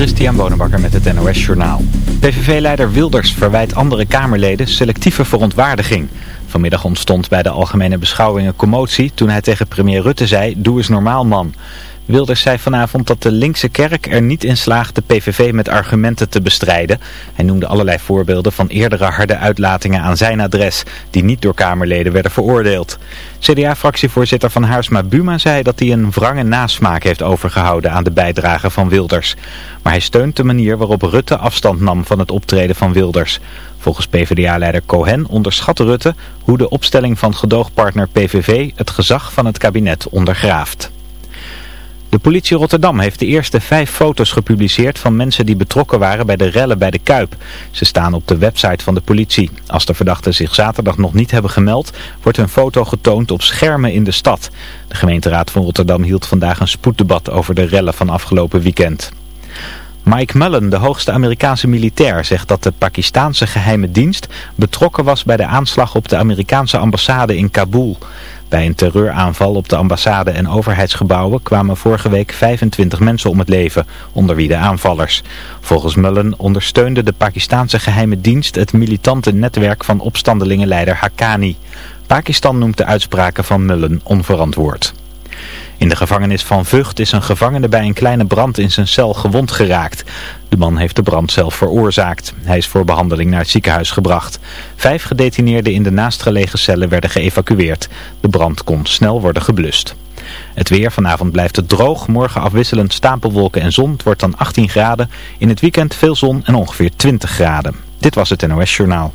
Christian Bonenbakker met het NOS Journaal. PVV-leider Wilders verwijt andere Kamerleden selectieve verontwaardiging. Vanmiddag ontstond bij de algemene beschouwingen commotie toen hij tegen premier Rutte zei, doe eens normaal man. Wilders zei vanavond dat de linkse kerk er niet in slaagt de PVV met argumenten te bestrijden. Hij noemde allerlei voorbeelden van eerdere harde uitlatingen aan zijn adres, die niet door Kamerleden werden veroordeeld. CDA-fractievoorzitter van Haarsma Buma zei dat hij een wrange nasmaak heeft overgehouden aan de bijdrage van Wilders. Maar hij steunt de manier waarop Rutte afstand nam van het optreden van Wilders. Volgens PvdA-leider Cohen onderschat Rutte hoe de opstelling van gedoogpartner PVV het gezag van het kabinet ondergraaft. De politie Rotterdam heeft de eerste vijf foto's gepubliceerd van mensen die betrokken waren bij de rellen bij de Kuip. Ze staan op de website van de politie. Als de verdachten zich zaterdag nog niet hebben gemeld, wordt hun foto getoond op schermen in de stad. De gemeenteraad van Rotterdam hield vandaag een spoeddebat over de rellen van afgelopen weekend. Mike Mullen, de hoogste Amerikaanse militair, zegt dat de Pakistaanse geheime dienst betrokken was bij de aanslag op de Amerikaanse ambassade in Kabul. Bij een terreuraanval op de ambassade en overheidsgebouwen kwamen vorige week 25 mensen om het leven, onder wie de aanvallers. Volgens Mullen ondersteunde de Pakistanse geheime dienst het militante netwerk van opstandelingenleider Haqqani. Pakistan noemt de uitspraken van Mullen onverantwoord. In de gevangenis van Vught is een gevangene bij een kleine brand in zijn cel gewond geraakt. De man heeft de brand zelf veroorzaakt. Hij is voor behandeling naar het ziekenhuis gebracht. Vijf gedetineerden in de naastgelegen cellen werden geëvacueerd. De brand kon snel worden geblust. Het weer, vanavond blijft het droog. Morgen afwisselend stapelwolken en zon. Het wordt dan 18 graden. In het weekend veel zon en ongeveer 20 graden. Dit was het NOS Journaal.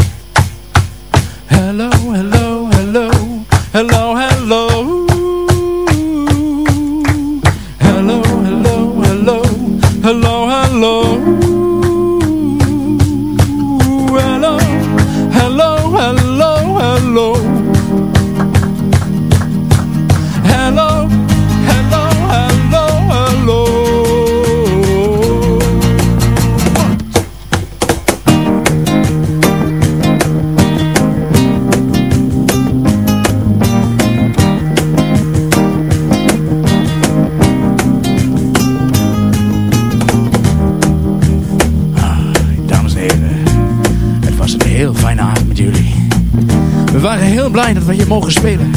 Mogen spelen.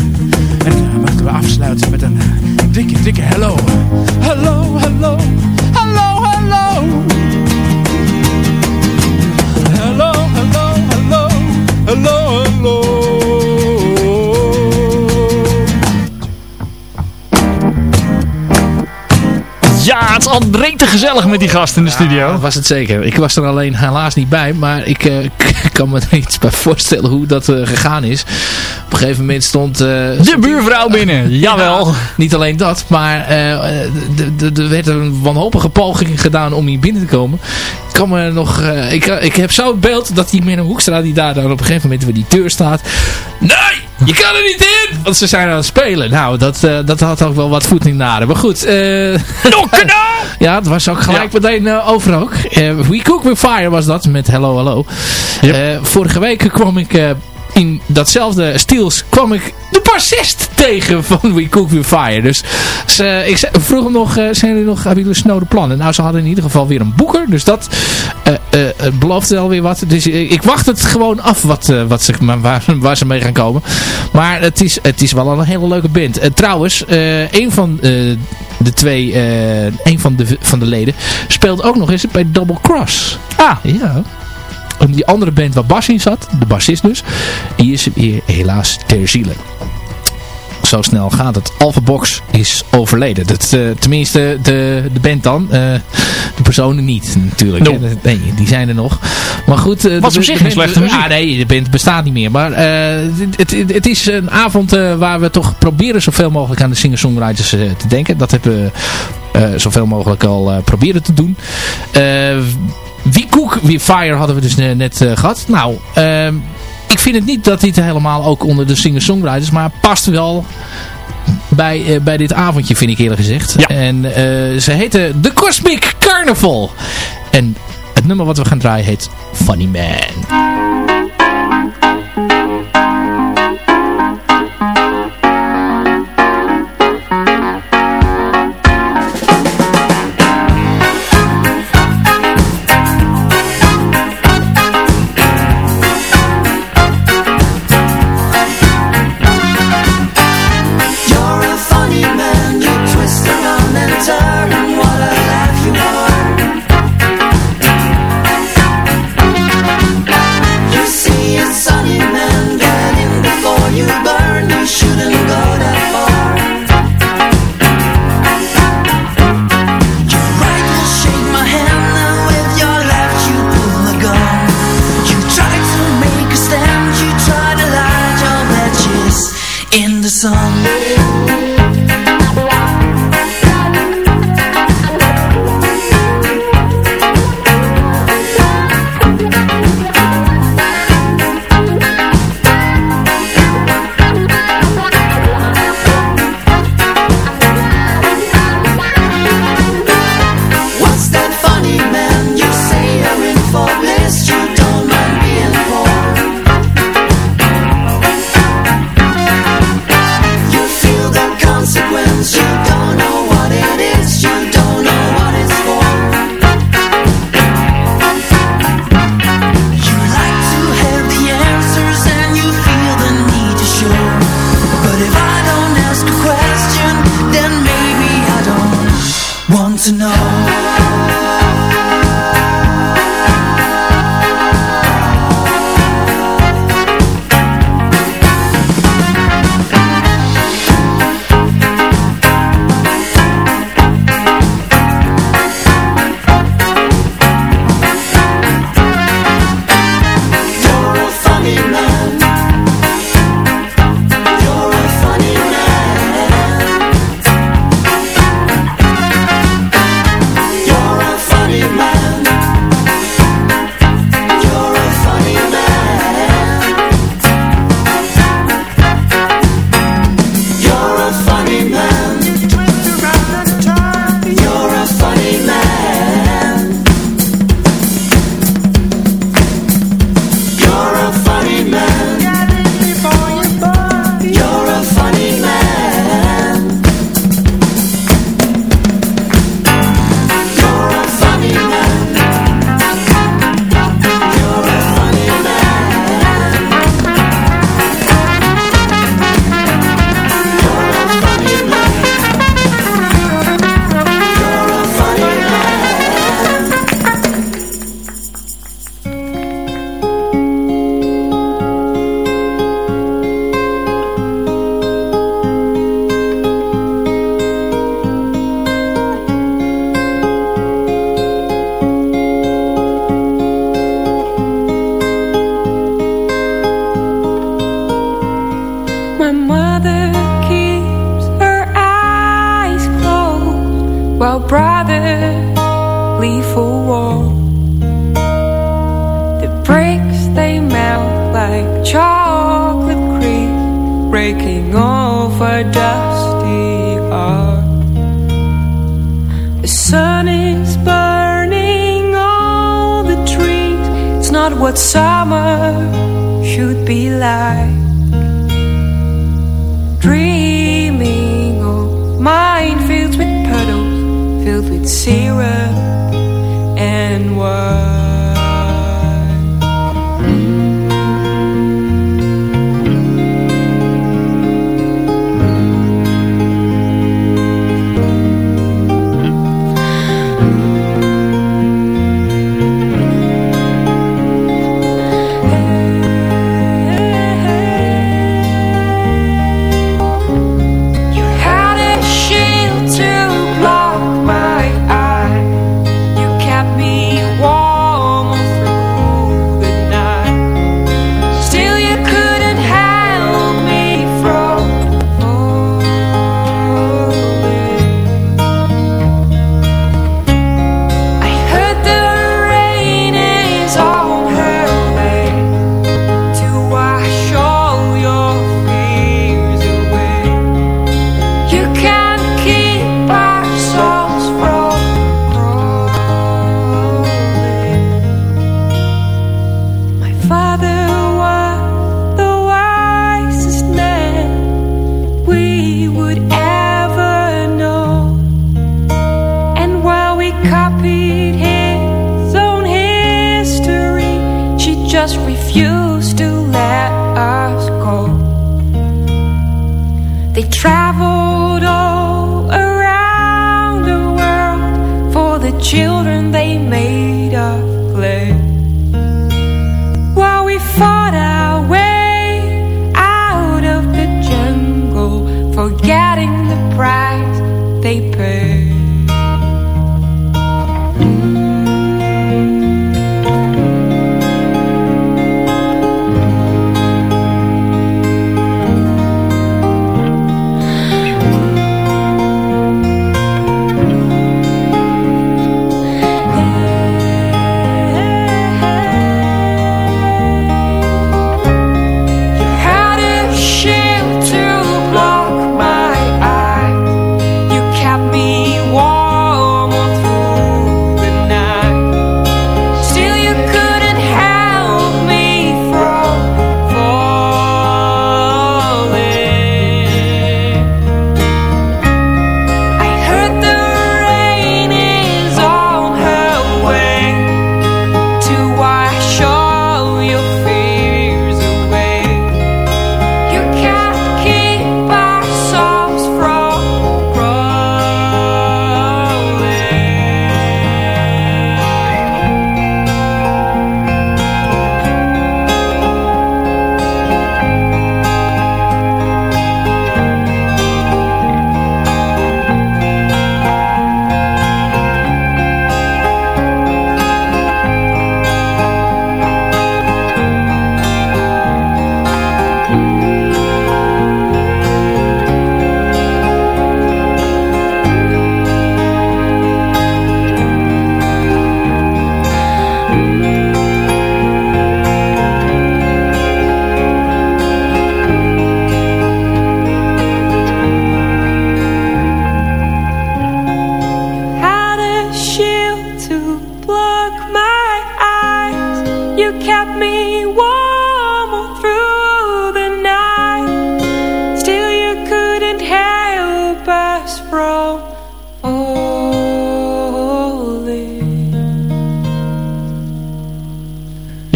En uh, laten we afsluiten met een dikke, dikke hello. Ja, is al te gezellig met die gast in de studio. Dat was het zeker. Ik was er alleen helaas niet bij. Maar ik eh, kan me er iets bij voorstellen hoe dat eh, gegaan is. Op een gegeven moment stond... eh, De buurvrouw binnen, jawel. Ja, niet alleen dat, maar er werd een wanhopige poging gedaan om hier binnen te komen. Ik kan me nog... ik, ik heb zo het beeld dat die Menno Hoekstra die daar dan op een gegeven moment bij die deur staat. Nee! Je kan er niet in! Want ze zijn aan het spelen. Nou, dat, dat had ook wel wat voet in de aarde. Maar goed. eh ja, het was ook gelijk meteen eh, over ook. Eh, We Cook With Fire was dat, met Hello Hello. Eh, vorige week kwam ik in datzelfde stils, kwam ik de bassist tegen van We Cook With Fire. Dus ze, ik vroeg hem nog, eh, zijn jullie nog, hebben jullie snode plannen? Nou, ze hadden in ieder geval weer een boeker, dus dat eh, eh, het belooft wel weer wat. Dus ik wacht het gewoon af wat, wat ze, waar, waar ze mee gaan komen. Maar het is, het is wel een hele leuke band. Trouwens, een van de twee, een van de, van de leden speelt ook nog eens bij Double Cross. Ah, Ja. En die andere band waar Bas in zat, de bassist dus, die is hier helaas ter ziele. Zo snel gaat het. Alpha Box is overleden. Dat, eh, tenminste, de, de band dan. eh, de personen niet, natuurlijk. No. Nee, die zijn er nog. Maar goed. eh, Was de- op zich geen slechte muziek. Ah, nee, de band bestaat niet meer. Maar eh, het, het, het is een avond eh, waar we toch proberen zoveel mogelijk aan de singer-songwriters eh, te denken. Dat hebben we eh, zoveel mogelijk al eh, proberen te doen. Wie Cook, wie Fire hadden we dus ne- net eh, gehad. Nou, ehm, ik vind het niet dat dit helemaal ook onder de singer-songwriters, maar past wel bij, eh, bij dit avondje, vind ik eerlijk gezegd. Ja. En eh, ze heten The Cosmic Carnival. En het nummer wat we gaan draaien heet Funny Man.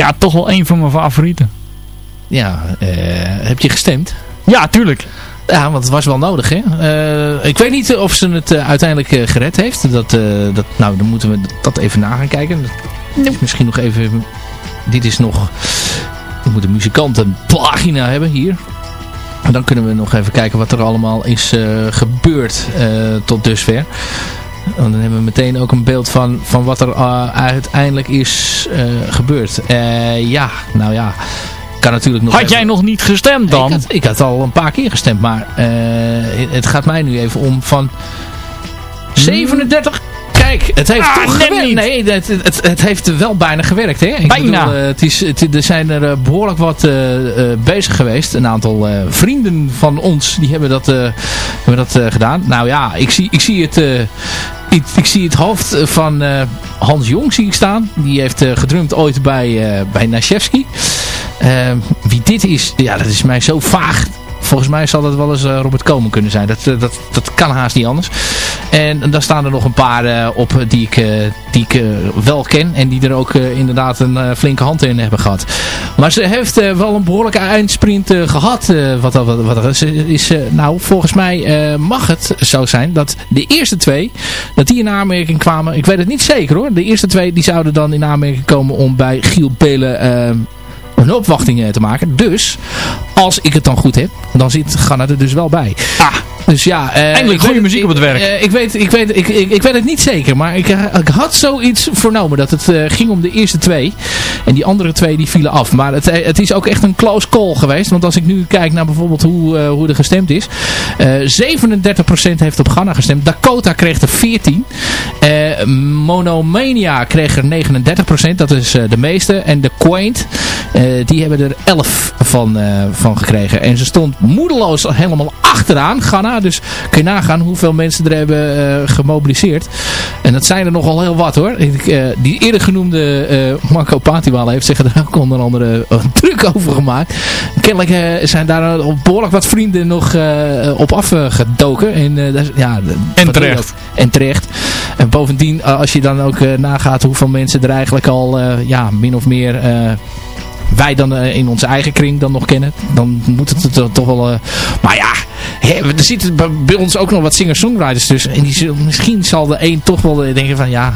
Ja, toch wel een van mijn favorieten. Ja, eh, heb je gestemd? Ja, tuurlijk. Ja, want het was wel nodig, hè? Eh, ik weet niet of ze het eh, uiteindelijk eh, gered heeft. Dat, eh, dat, nou, dan moeten we dat even na gaan kijken. Misschien nog even... Dit is nog... We moeten muzikanten een pagina hebben hier. En dan kunnen we nog even kijken wat er allemaal is eh, gebeurd eh, tot dusver. Want dan hebben we meteen ook een beeld van, van wat er eh, uiteindelijk is eh, gebeurd. Eh, ja, nou ja. Kan natuurlijk nog Had even- jij nog niet gestemd dan? ik had, ik had al een paar keer gestemd, maar het gaat mij nu even om van 37 Kijk, het heeft Ah, toch gewerkt. niet. Nee, het, het, het heeft wel bijna gewerkt. Hè? Ik Bijna. Bedoel, het is, het, er zijn er eh, behoorlijk wat bezig geweest. Een aantal vrienden van ons die hebben dat, hebben dat gedaan. Nou ja, ik zie, ik zie het... eh, ik, ik zie het hoofd van eh, Hans Jong zie ik staan. Die heeft eh, gedrumd ooit bij, eh bij Nashevsky. Eh, wie dit is, ja, dat is mij zo vaag. Volgens mij zal dat wel eens eh, Robert Komen kunnen zijn. Dat, eh, dat, dat kan haast niet anders. En daar staan er nog een paar eh, op die ik, die ik wel ken. En die er ook inderdaad een flinke hand in hebben gehad. Maar ze heeft wel een behoorlijke eindsprint eh, gehad. eh, wat, wat, wat is. nou, volgens mij mag het zo zijn dat de eerste twee, dat die in aanmerking kwamen. Ik weet het niet zeker hoor. De eerste twee die zouden dan in aanmerking komen om bij Giel Belen... een opwachting eh, te maken. Dus, als ik het dan goed heb, dan zit Ganna er dus wel bij. Ah, Dus ja, eh, Eindelijk goede muziek op het werk. eh, ik, weet, ik, weet, ik, ik, ik weet het niet zeker, maar ik, ik had zoiets vernomen dat het ging om de eerste twee. En die andere twee die vielen af. Maar het, het is ook echt een close call geweest. Want als ik nu kijk naar bijvoorbeeld hoe, hoe er gestemd is. eh 37% heeft op Ghana gestemd. Dakota kreeg er 14. Eh, Monomania kreeg er 39%. Dat is de meeste. En de Quaint, die hebben er 11 van, eh, van gekregen. En ze stond moedeloos helemaal achteraan. Ghana. Dus kun je nagaan hoeveel mensen er hebben eh, gemobiliseerd. En dat zijn er nogal heel wat hoor. Ik, eh, die eerder genoemde eh, Marco Patiwala heeft zich er ook onder andere een druk over gemaakt. Kennelijk eh, zijn daar behoorlijk wat vrienden nog eh, op afgedoken. En, eh, ja, En terecht. En terecht. En bovendien, eh, als je dan ook eh, nagaat hoeveel mensen er eigenlijk al eh, ja, min of meer... wij dan eh, in onze eigen kring dan nog kennen. Dan moet het toch wel... eh, maar ja, hè, er zitten bij ons ook nog wat singer-songwriters tussen. En die zullen, misschien zal de een toch wel eh, denken van ja...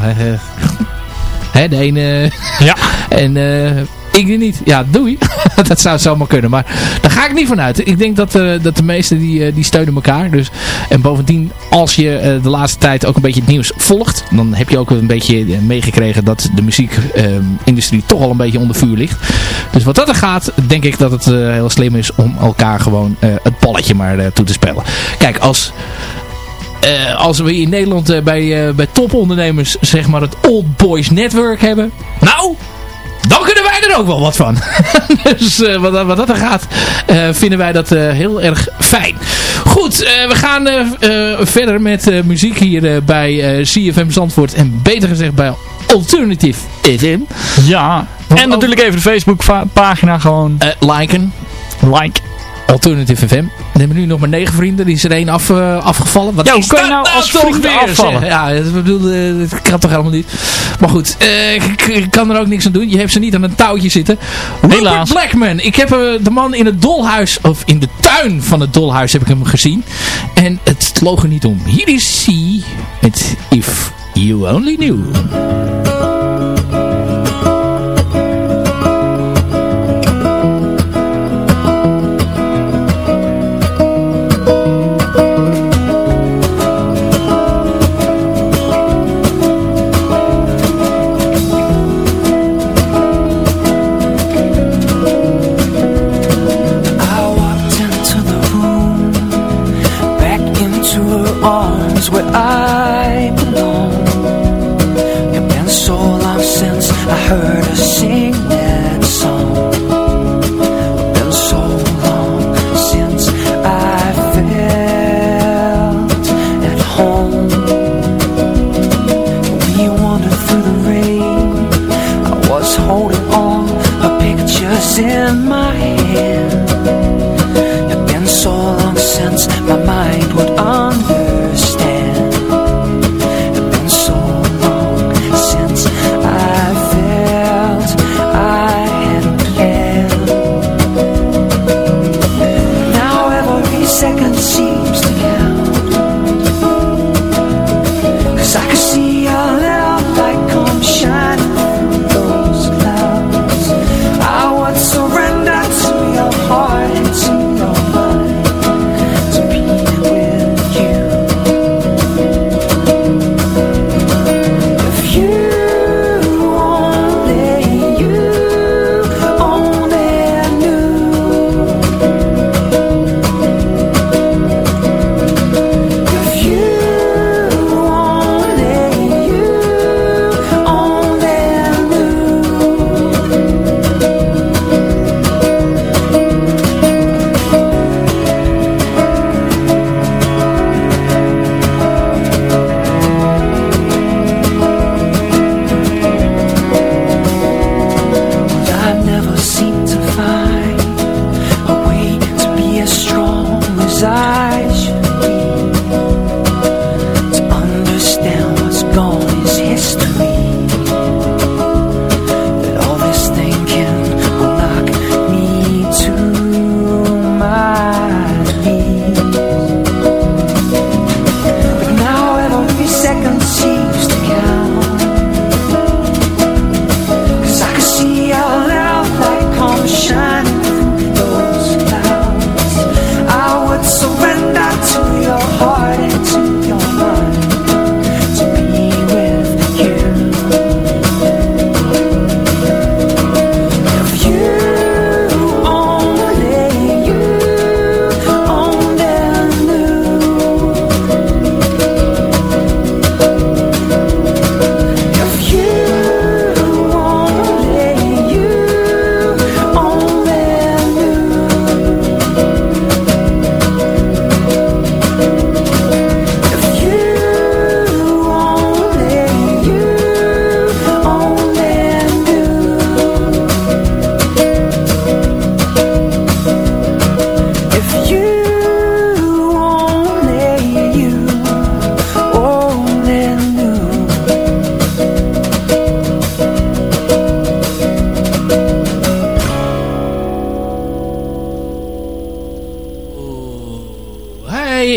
hè, de ene... Ja. En eh, ik niet. Ja, doei. dat zou zomaar kunnen. Maar daar ga ik niet van uit. Ik denk dat, eh, dat de meesten die, eh, die steunen elkaar. Dus, en bovendien, als je eh, de laatste tijd ook een beetje het nieuws volgt. Dan heb je ook een beetje meegekregen dat de muziekindustrie toch al een beetje onder vuur ligt. Dus wat dat er gaat, denk ik dat het heel slim is om elkaar gewoon het balletje maar toe te spelen. Kijk, als... eh, als we in Nederland bij, bij topondernemers zeg maar het Old Boys Network hebben. Nou, dan kunnen wij er ook wel wat van. dus eh, wat, dat- wat dat er gaat, eh, vinden wij dat eh, heel erg fijn. Goed, we gaan verder met muziek hier bij CFM Zandvoort. En beter gezegd bij Alternative FM. Ja. En natuurlijk even de Facebook va- pagina gewoon liken. like. Alternative FM. We hebben nu nog maar negen vrienden. Die is er één af, afgevallen. Wat Ja, hoe kan je dat nou als vrienden weer, afvallen? zeg? Ja, dat, bedoel, eh, dat kan toch helemaal niet. Maar goed, eh, ik, kan er ook niks aan doen. Je hebt ze niet aan een touwtje zitten. Rupert Helaas. Blackman. Ik heb eh, de man in het dolhuis, of in de tuin van het dolhuis heb ik hem gezien. En het loog er niet om. Hier is hij met If You Only Knew.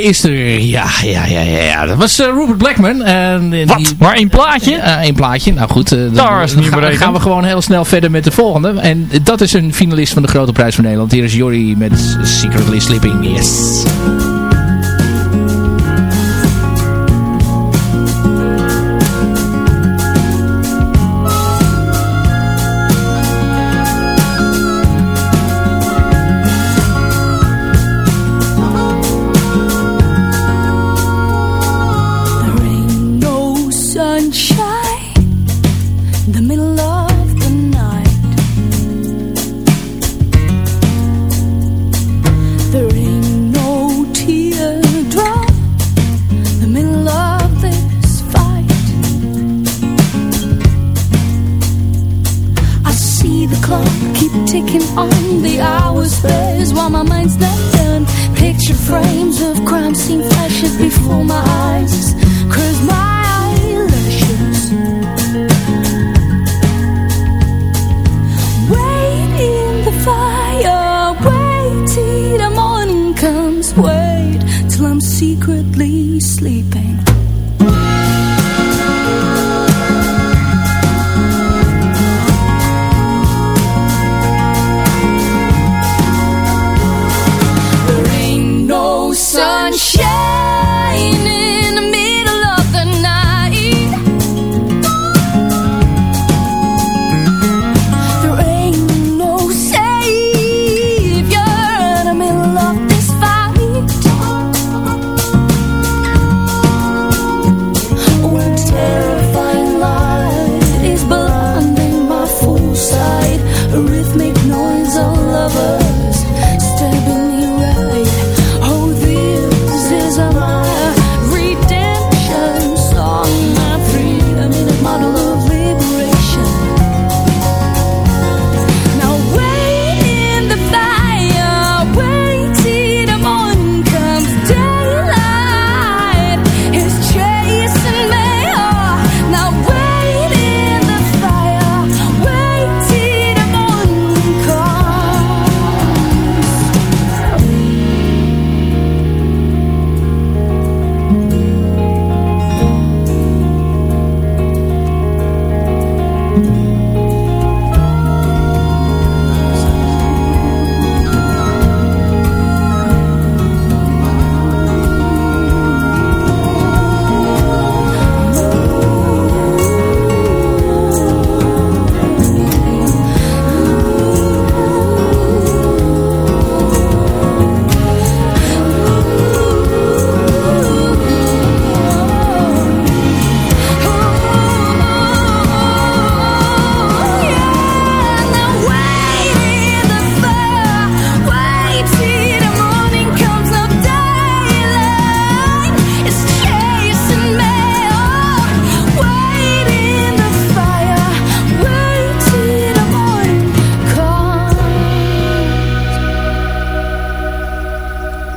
is er. Ja, ja, ja, ja. Dat was uh, Rupert Blackman. En, Wat? Maar één plaatje? Uh, één plaatje. Nou goed, eh, Daar is dan, gaan, gaan we gewoon heel snel verder met de volgende. En dat is een finalist van de Grote Prijs van Nederland. Hier is Jorry met Secretly Sleeping Yes.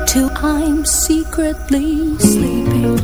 till I'm secretly sleeping.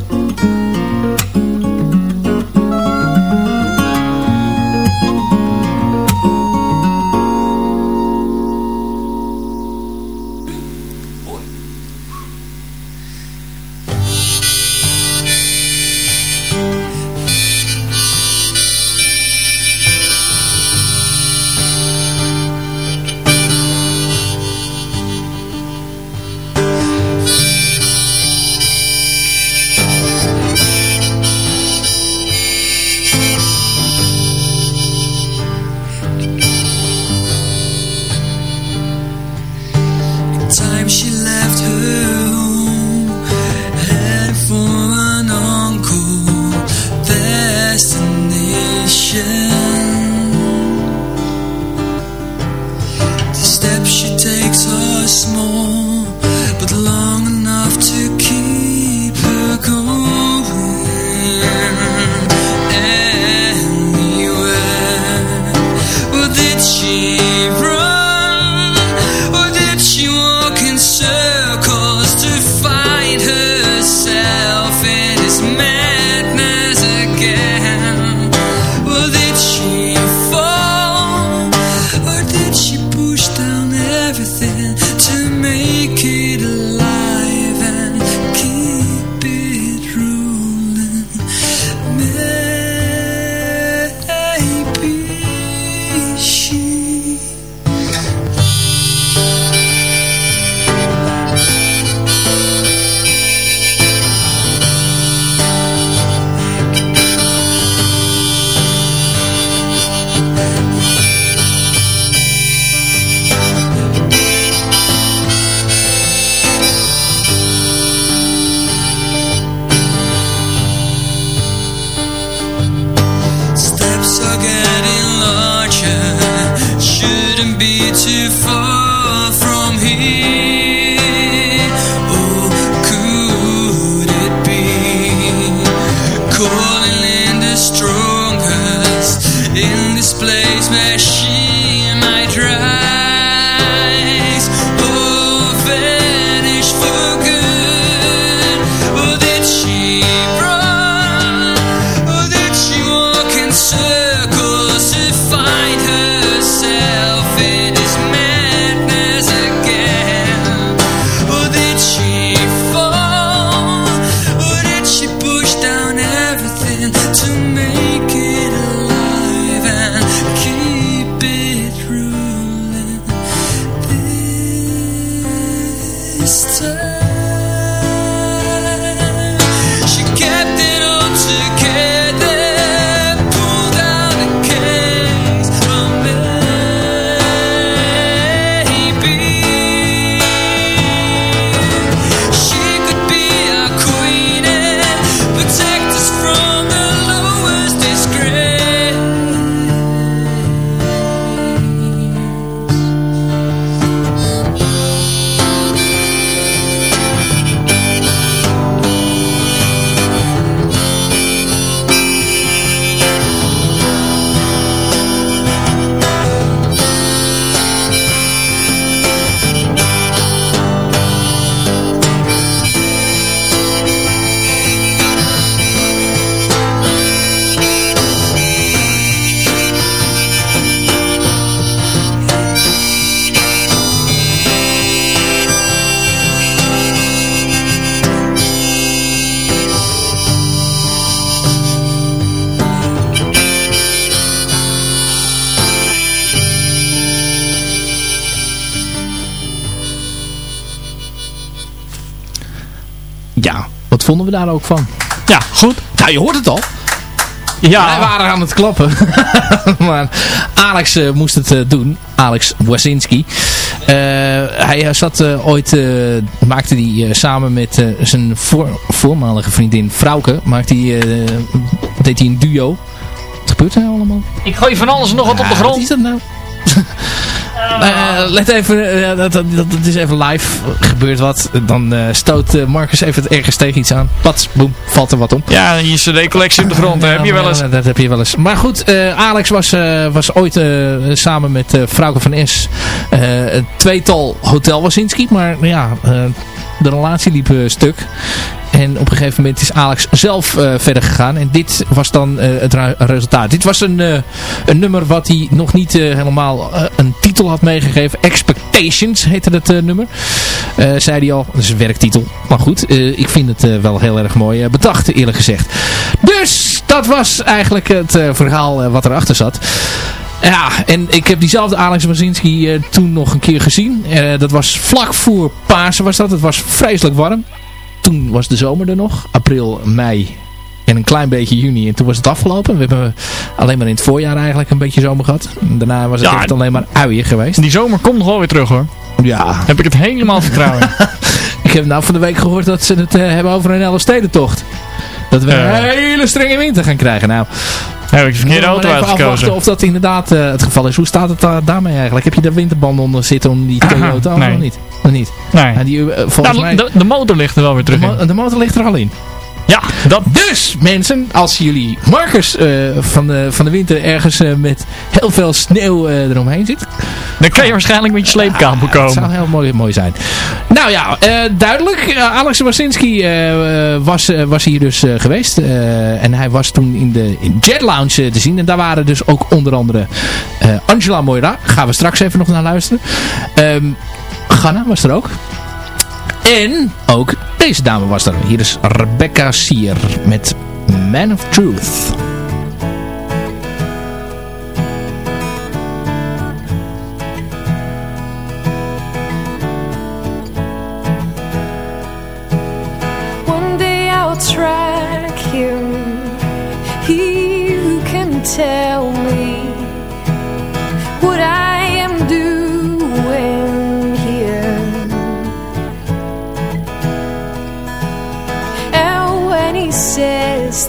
Vonden we daar ook van? Ja, goed. Nou, je hoort het al. Ja, Wij waren aan het klappen. maar Alex eh, moest het eh, doen. Alex Wazinski. Eh, hij zat ooit, maakte hij samen met zijn voor, voormalige vriendin Frauke, maakte eh, deed hij een duo. Wat gebeurt er nou allemaal? ik gooi van alles nog wat op de Wat grond. is dat nou? Eh, let even, eh, dat, dat, dat is even live. Gebeurt wat. Dan eh, stoot Marcus even het ergens tegen iets aan. Pats, boem, valt er wat om. Ja, je cd-collectie op de grond, heb je wel eens. Ja, dat heb je wel eens. Maar goed, Alex was, was ooit samen met uh, Frauke van S tweetal Hotel Wasinski. Maar ja, de relatie liep eh, stuk. En op een gegeven moment is Alex zelf eh, verder gegaan. En dit was dan eh, het resultaat. Dit was een, een nummer wat hij nog niet helemaal een titel had meegegeven. Expectations heette eh, nummer. Zei hij al. Dat is een werktitel. Maar goed, ik vind het wel heel erg mooi bedacht eerlijk gezegd. Dus dat was eigenlijk het verhaal wat erachter zat. Ja, en ik heb diezelfde Alex Wazinski eh, toen nog een keer gezien. Eh, dat was vlak voor Pasen was dat. Het was vreselijk warm. Toen was de zomer er nog. April, mei en een klein beetje juni. En toen was het afgelopen. We hebben alleen maar in het voorjaar eigenlijk een beetje zomer gehad. En daarna was het Ja, echt alleen maar uien geweest. Die zomer komt nog wel weer terug hoor. Ja. Heb ik het helemaal vertrouwen. Ik heb nou van de week gehoord dat ze het eh, hebben over een Elfstedentocht. Dat we een hele strenge winter gaan krijgen. Nou, Heb ik de verkeerde auto uitgekozen. of dat inderdaad eh, het geval is. Hoe staat het daar daarmee eigenlijk? Heb je daar winterbanden onder zitten om die Toyota of nee. nog niet? Nog niet. Nee. Die, eh, volgens Nou, mij, de, de motor ligt er wel weer de, terug in. de motor ligt er al in. Ja, dat... Dus mensen, als jullie Marcus eh, van, de, van de winter ergens eh, met heel veel sneeuw eh, eromheen zit. Dan kan je waarschijnlijk met je sleepkabel Het zou komen. heel mooi, mooi zijn. Nou ja, duidelijk. Alex Wasinski was, was hier dus geweest. En hij was toen in de in Jet Lounge te zien. En daar waren dus ook onder andere Angela Moira. Gaan we straks even nog naar luisteren. Ehm Ganna was er ook. En ook deze dame was er. Hier is Rebecca Sier met Man of Truth.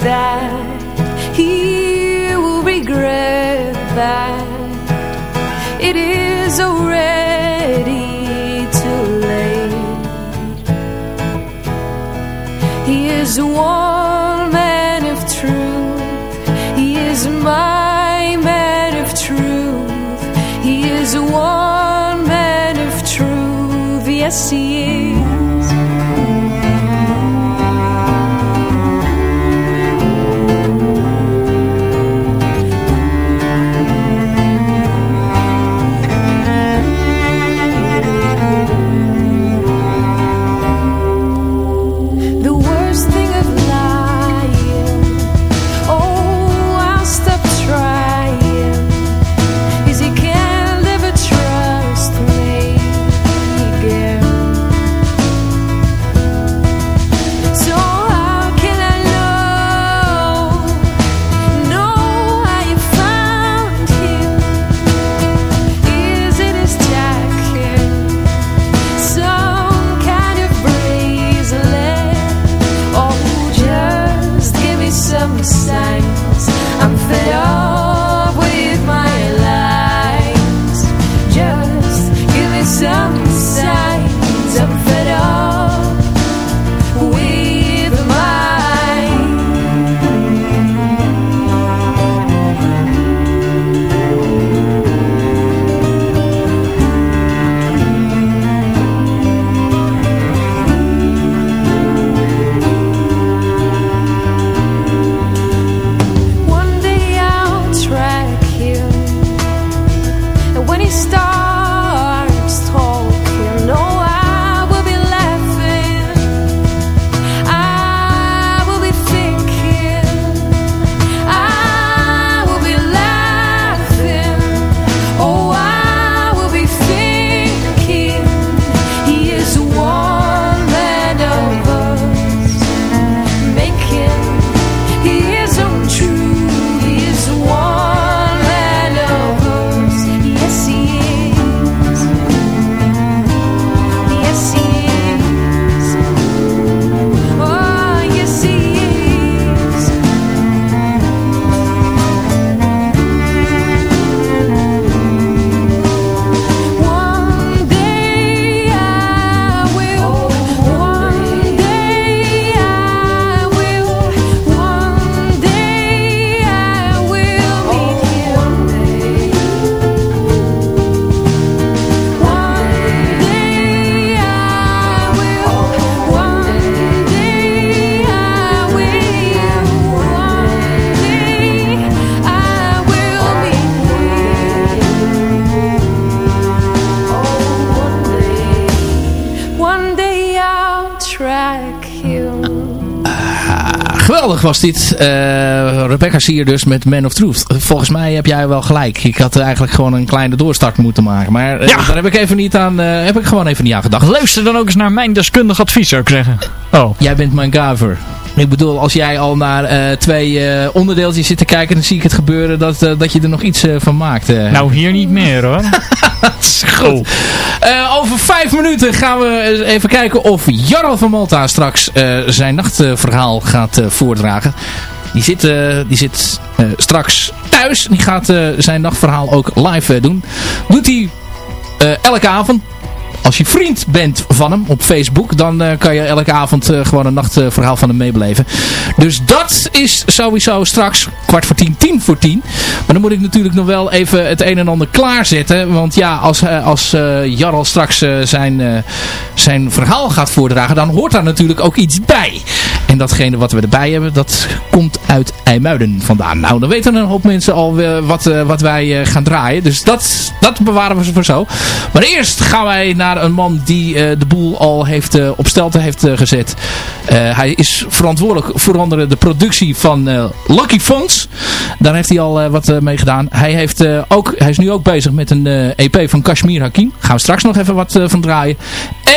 that he will regret that it is already too late. He is one man of truth. He is my man of truth. He is one man of truth. Yes, he is. Was dit. Eh, Rebecca Sier dus met Man of Truth. Volgens mij heb jij wel gelijk. Ik had eigenlijk gewoon een kleine doorstart moeten maken. Maar eh, Ja. daar heb ik, even niet aan, eh, heb ik gewoon even niet aan gedacht. Luister dan ook eens naar mijn deskundig advies, zou ik zeggen. Oh. Jij bent mijn gaver. Ik bedoel, als jij al naar eh, twee eh, onderdeeltjes zit te kijken, dan zie ik het gebeuren dat, eh, dat je er nog iets van maakt. Nou, hier niet meer hoor. Goed. Eh, over vijf minuten gaan we even kijken of Jarl van Malta straks zijn nachtverhaal gaat voordragen. Die zit, die zit straks thuis. Die gaat zijn nachtverhaal ook live doen. Doet hij elke avond. Als je vriend bent van hem op Facebook, dan eh, kan je elke avond eh, gewoon een nachtverhaal van hem meebeleven. Dus dat is sowieso straks kwart voor tien, tien voor tien. Maar dan moet ik natuurlijk nog wel even het een en ander klaarzetten. Want ja, als, eh, als Jarl straks zijn, zijn verhaal gaat voordragen, dan hoort daar natuurlijk ook iets bij. En datgene wat we erbij hebben, dat komt uit IJmuiden vandaan. Nou, dan weten een hoop mensen al eh, wat, eh, wat wij eh, gaan draaien. Dus dat, dat bewaren we voor zo. Maar eerst gaan wij naar een man die de boel al heeft, op stelte heeft gezet. Hij is verantwoordelijk voor andere de productie van Lucky Fonts. Daar heeft hij al wat mee gedaan. Hij, heeft, ook, hij is nu ook bezig met een EP van Kashmir Hakim. Gaan we straks nog even wat van draaien.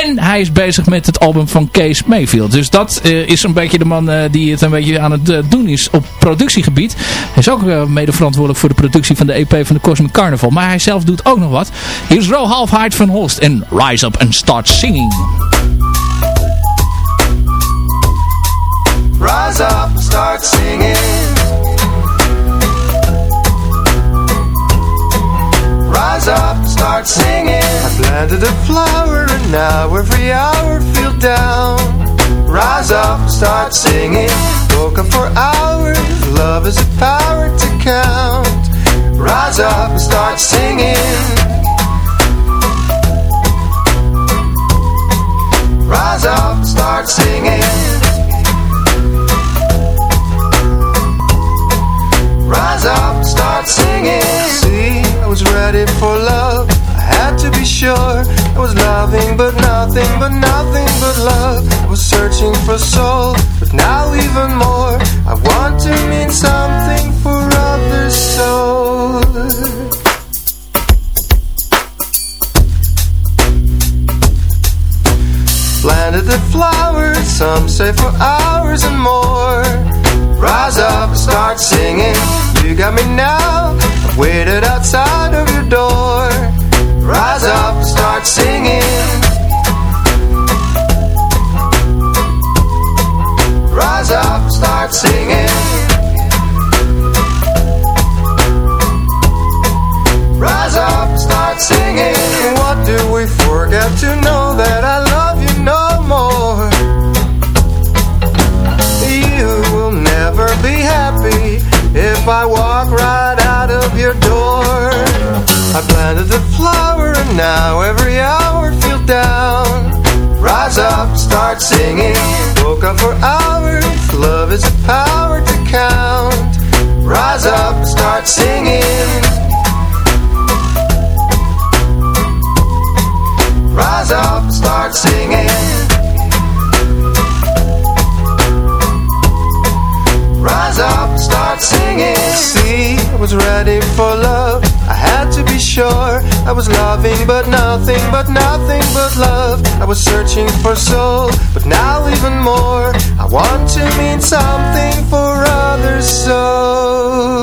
En hij is bezig met het album van Kees Mayfield. Dus dat is een beetje de man eh, die het een beetje aan het eh, doen is op productiegebied. Hij is ook eh, mede verantwoordelijk voor de productie van de EP van de Cosmic Carnival. Maar hij zelf doet ook nog wat. Hier is Ro Halfheid van Holst en Rise Up and Start Singing. Rise up and start singing. Rise up and start singing. I planted a flower and now every hour feel down. Rise up and start singing. Up for hours. Love is a power to count. Rise up and start singing. Rise up and start singing. Rise up, and start singing. See, I was ready for love. Had to be sure. I was loving, but nothing, but nothing but love. I was searching for soul, but now even more. I want to mean something for others' soul. Planted the flowers, some say for hours and more. Rise up, start singing. You got me now. I've waited outside start singing. Rise up, start singing. What do we forget to know that I love you no more? You will never be happy if I walk right out of your door. I planted the flower and now every hour feel down. Rise up, start singing. Woke up for hours. Love is the power to count. Rise up, start singing. Rise up, start singing. Rise up, start singing. See, I was ready for love. I had to be sure. I was loving, but nothing, but nothing but love. I was searching for soul, but now even more. I want to mean something for others, so.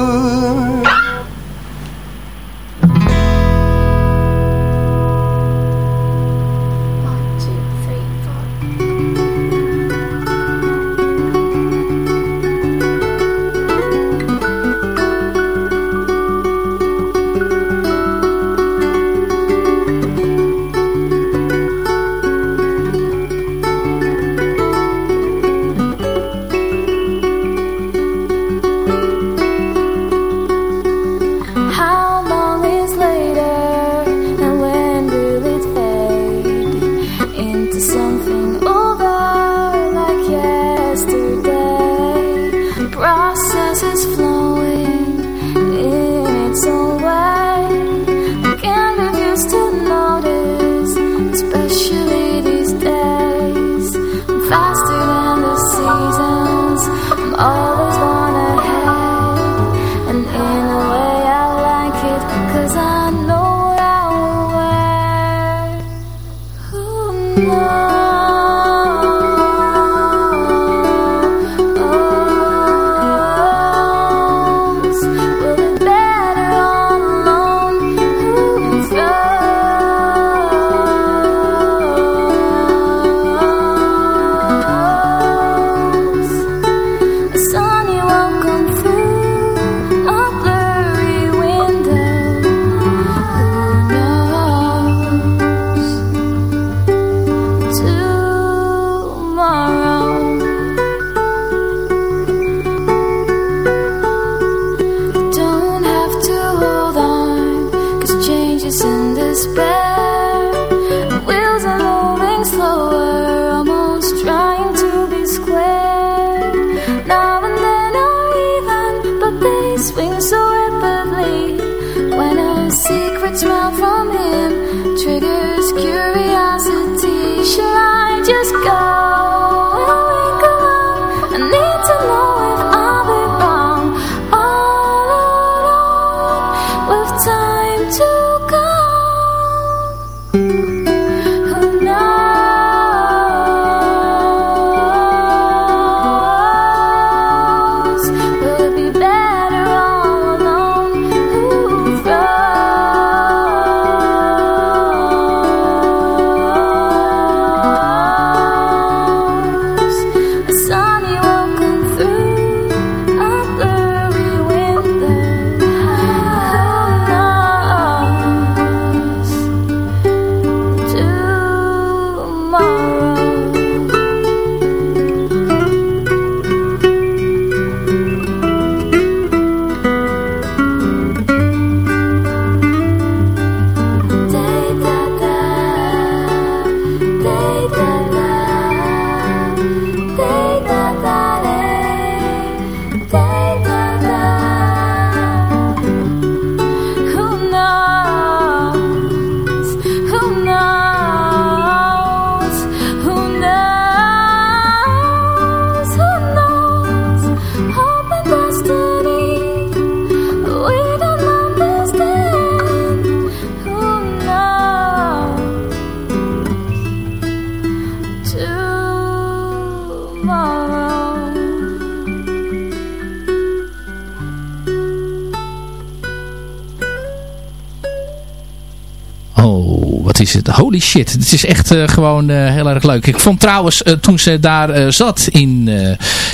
Holy shit. Het is echt eh, gewoon eh, heel erg leuk. Ik vond trouwens, eh, toen ze daar zat in,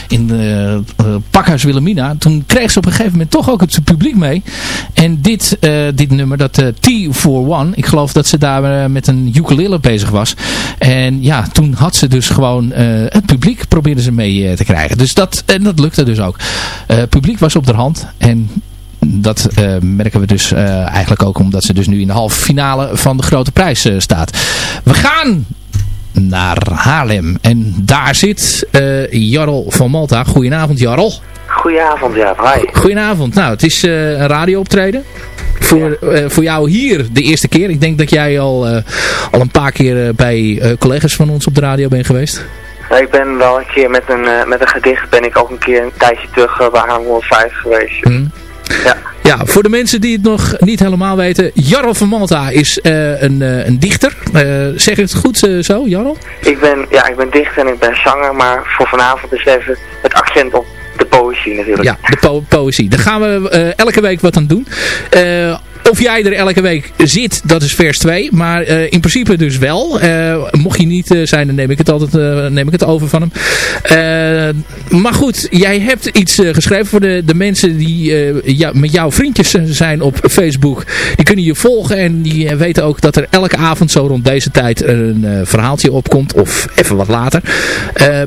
in Pakhuis Wilhelmina, toen kreeg ze op een gegeven moment toch ook het publiek mee. En dit, dit nummer, dat T for One, ik geloof dat ze daar met een ukulele bezig was. En ja, toen had ze dus gewoon het publiek probeerde ze mee te krijgen. Dus dat, en dat lukte dus ook. Het publiek was op de hand en dat eh, merken we dus eh, eigenlijk ook omdat ze dus nu in de halve finale van de grote prijs eh, staat. We gaan naar Haarlem en daar zit Jarl van Malta. Goedenavond Jarl. Goedenavond, ja. Hi. Goedenavond. Nou, het is een radiooptreden. Voor, voor jou hier de eerste keer. Ik denk dat jij al, al een paar keer bij collega's van ons op de radio bent geweest. Ik ben wel een keer met een, met een gedicht ben ik ook een keer een tijdje terug bij Haan 105 geweest. Hm. Ja. Ja, voor de mensen die het nog niet helemaal weten. Jarl van Malta is eh, een, eh, een dichter. Eh, zeg ik het goed zo, Jarl? Ik ben, ja, ik ben dichter en ik ben zanger, maar voor vanavond is even het accent op de poëzie natuurlijk. Ja, de po poëzie. Daar gaan we elke week wat aan doen. Of jij er elke week zit, dat is vers 2. Maar eh, in principe dus wel. Eh, mocht je niet eh, zijn, dan neem ik het altijd neem ik het over van hem. Maar goed, jij hebt iets geschreven voor de, de mensen die met jouw vriendjes zijn op Facebook. Die kunnen je volgen en die weten ook dat er elke avond zo rond deze tijd een verhaaltje opkomt. Of even wat later.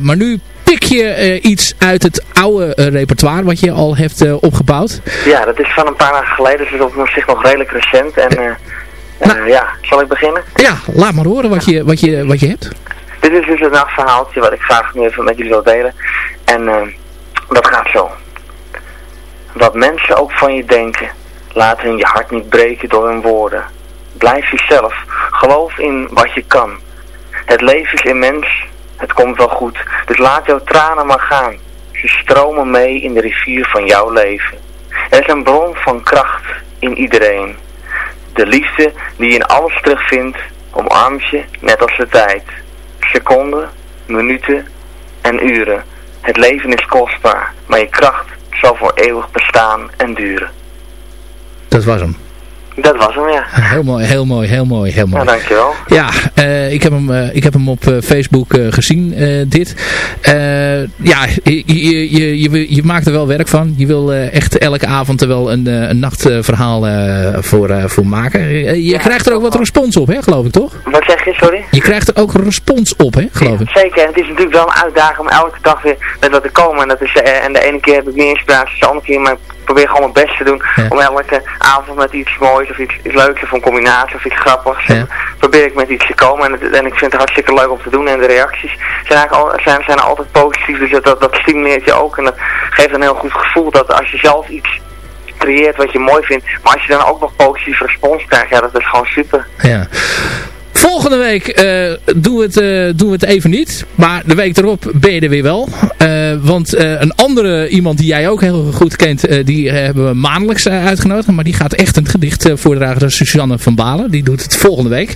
Maar nu pik je eh, iets uit het oude eh, repertoire wat je al hebt eh, opgebouwd. Ja, dat is van een paar dagen geleden, dus dat is op zich nog redelijk recent. En eh, ja, zal ik beginnen? Ja, laat maar horen wat je, wat je, wat je hebt. Dit is dus een nachtverhaaltje wat ik graag nu even met jullie wil delen. En dat gaat zo. Wat mensen ook van je denken, laat hun je hart niet breken door hun woorden. Blijf jezelf, geloof in wat je kan. Het leven is immens, het komt wel goed. Dus laat jouw tranen maar gaan. Ze stromen mee in de rivier van jouw leven. Er is een bron van kracht in iedereen. De liefde die je in alles terugvindt, omarmt je net als de tijd. Seconden, minuten en uren. Het leven is kostbaar, maar je kracht zal voor eeuwig bestaan en duren. Dat was hem. Dat was hem, ja. Heel mooi, heel mooi, heel mooi, heel mooi. Nou, dankjewel. Ja, eh, ik, heb hem, eh, ik heb hem op eh, Facebook gezien, dit. Ja, je, je, je, je, maakt er wel werk van. Je wil echt elke avond er wel een, een nachtverhaal voor, voor maken. Je krijgt er ook wat respons op, hè, geloof ik, toch? Wat zeg je, sorry? Je krijgt er ook respons op, hè, geloof ik. Zeker, en het is natuurlijk wel een uitdaging om elke dag weer met wat te komen. En, dat is, en de ene keer heb ik meer inspiratie, de andere keer maar ik probeer gewoon mijn best te doen. Ja. Om elke avond met iets moois of iets, iets leuks of een combinatie of iets grappigs. Ja. Probeer ik met iets te komen. En, het, en ik vind het hartstikke leuk om te doen. En de reacties zijn eigenlijk al, zijn, zijn altijd positief. Dus dat, dat, dat stimuleert je ook. En dat geeft een heel goed gevoel dat als je zelf iets creëert wat je mooi vindt. Maar als je dan ook nog positief respons krijgt, ja dat is gewoon super. Ja. Volgende week eh, doen, we het, eh, doen we het even niet. Maar de week erop ben je er weer wel. Eh, want een andere iemand die jij ook heel goed kent, die hebben we maandelijks uitgenodigd. Maar die gaat echt een gedicht voordragen. Dat is Suzanne van Balen. Die doet het volgende week.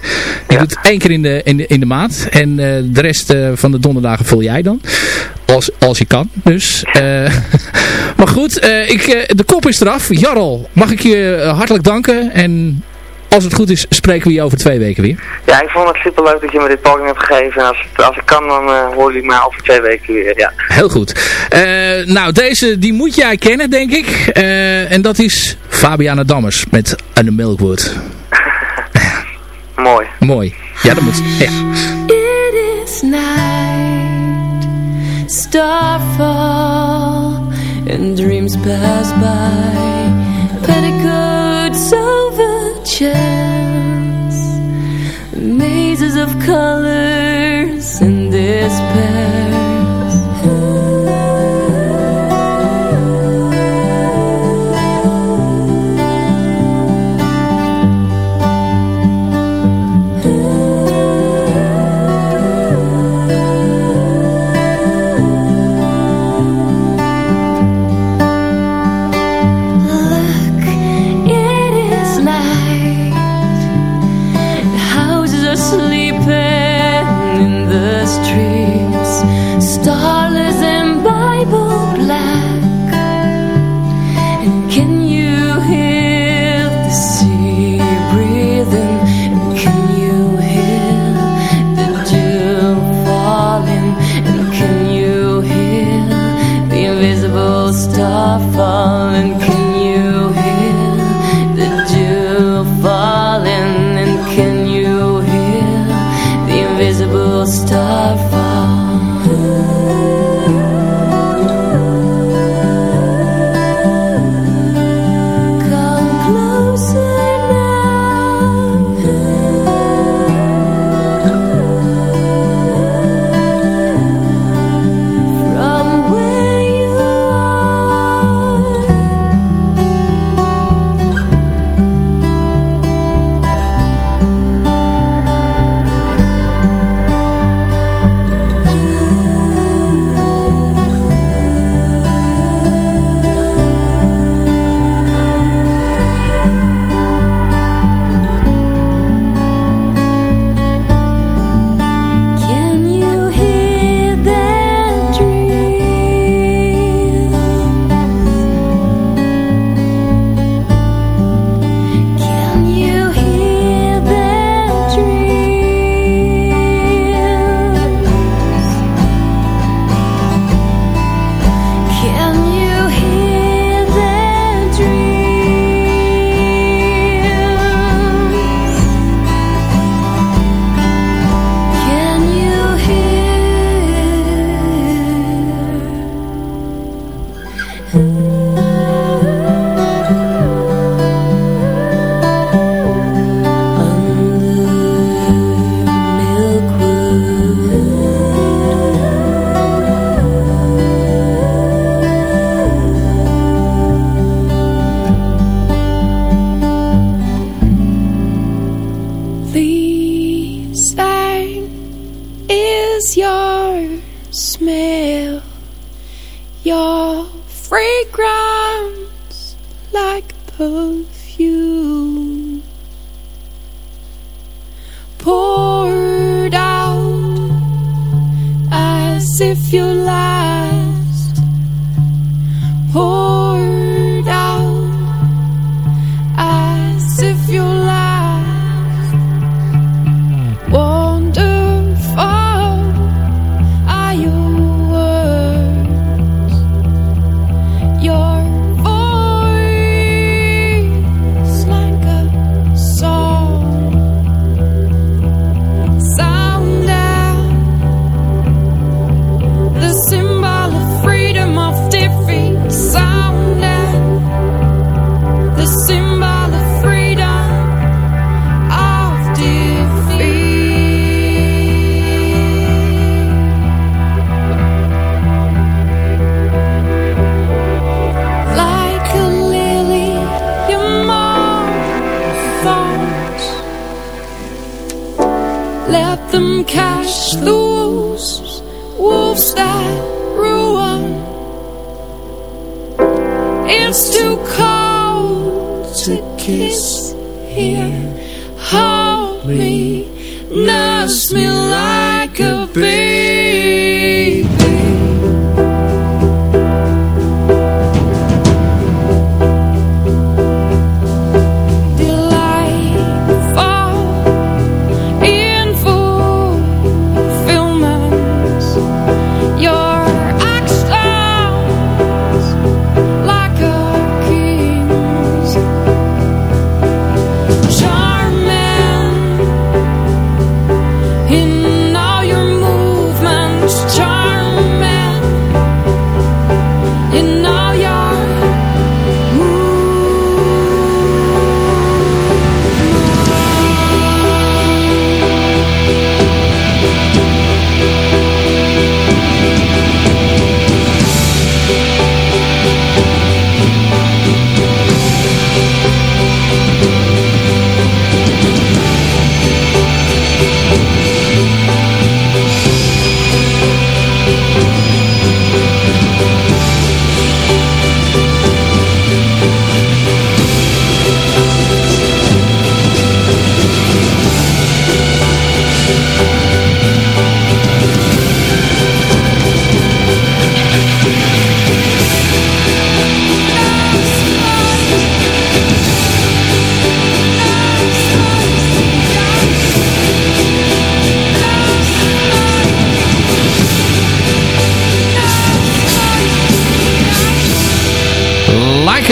Die Ja. doet het één keer in de, in de, in de maand. En de rest van de donderdagen vul jij dan. Als, als je kan. Dus. maar goed, ik, de kop is eraf. Jarl, mag ik je hartelijk danken. En als het goed is, spreken we je over twee weken weer. Ja, ik vond het super leuk dat je me dit podium hebt gegeven. En als, het- als ik kan, dan eh hoor jullie mij over twee weken weer. Ja. Heel goed. Eh, nou, deze die moet jij kennen, denk ik. Eh, en dat is Fabiana Dammers met Anne Milkwood. Mooi. Mooi. Ja, dat moet... Ja. It is night, starfall, and dreams pass by. Petticoats over chairs, mazes of colors and Look,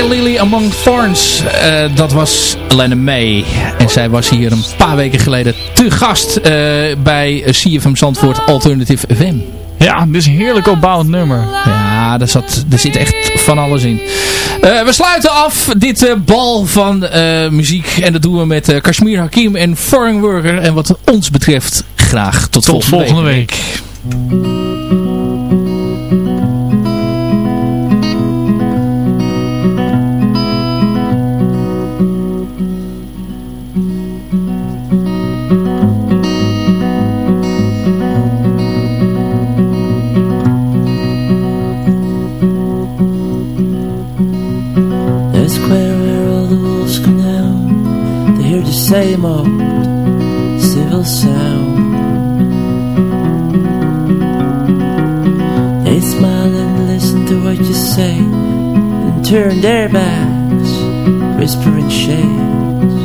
Lily Among Thorns. Eh, dat was Lennon May. En zij was hier een paar weken geleden te gast eh, bij CFM Zandvoort Alternative FM. Ja, dit is een heerlijk opbouwend nummer. Ja, daar, zat, er zit echt van alles in. Eh, we sluiten af dit bal van muziek. En dat doen we met Kashmir Hakim en Foreign Worker. En wat ons betreft graag tot, Tot volgende, volgende week. week. Sound They smile and listen to what you say And turn their backs, whispering shades.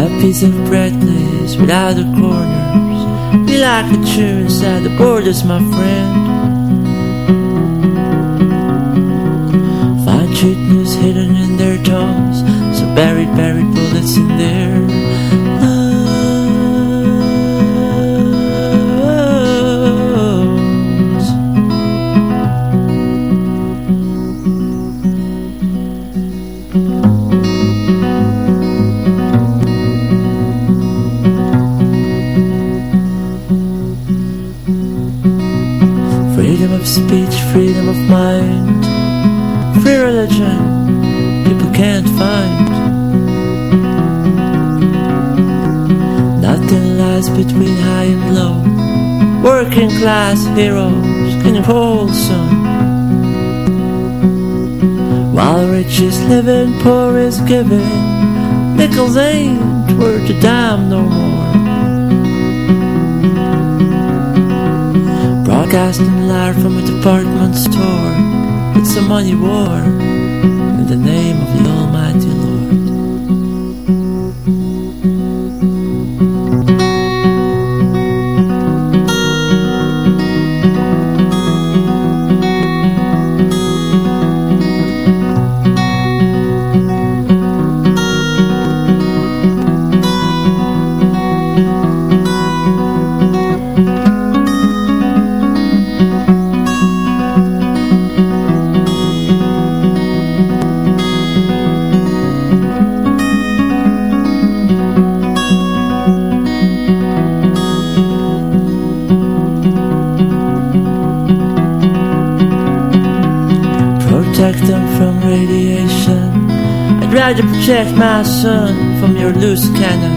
A piece of please, without the corners. Be like a chew inside the borders, my friend. Find sweetness hidden in their tongues So buried, buried bullets in their of speech, freedom of mind Free religion, people can't find Nothing lies between high and low Working class heroes, King of Wholesome While rich is living, poor is giving. Nickels ain't worth a dime no more. Broadcasting live from a department store. It's a money war in the name of the protect my son from your loose cannon.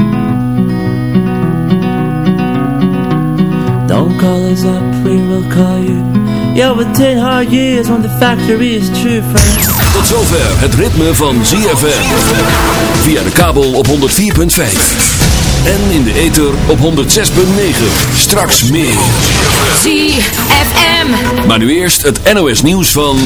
Don't call us up, we will call you. Yeah, with ten hard years when the factory is true, friend. Tot zover het ritme van ZFM. Via de kabel op 104.5. En in de ether op 106.9. Straks meer. ZFM. Maar nu eerst het NOS nieuws van...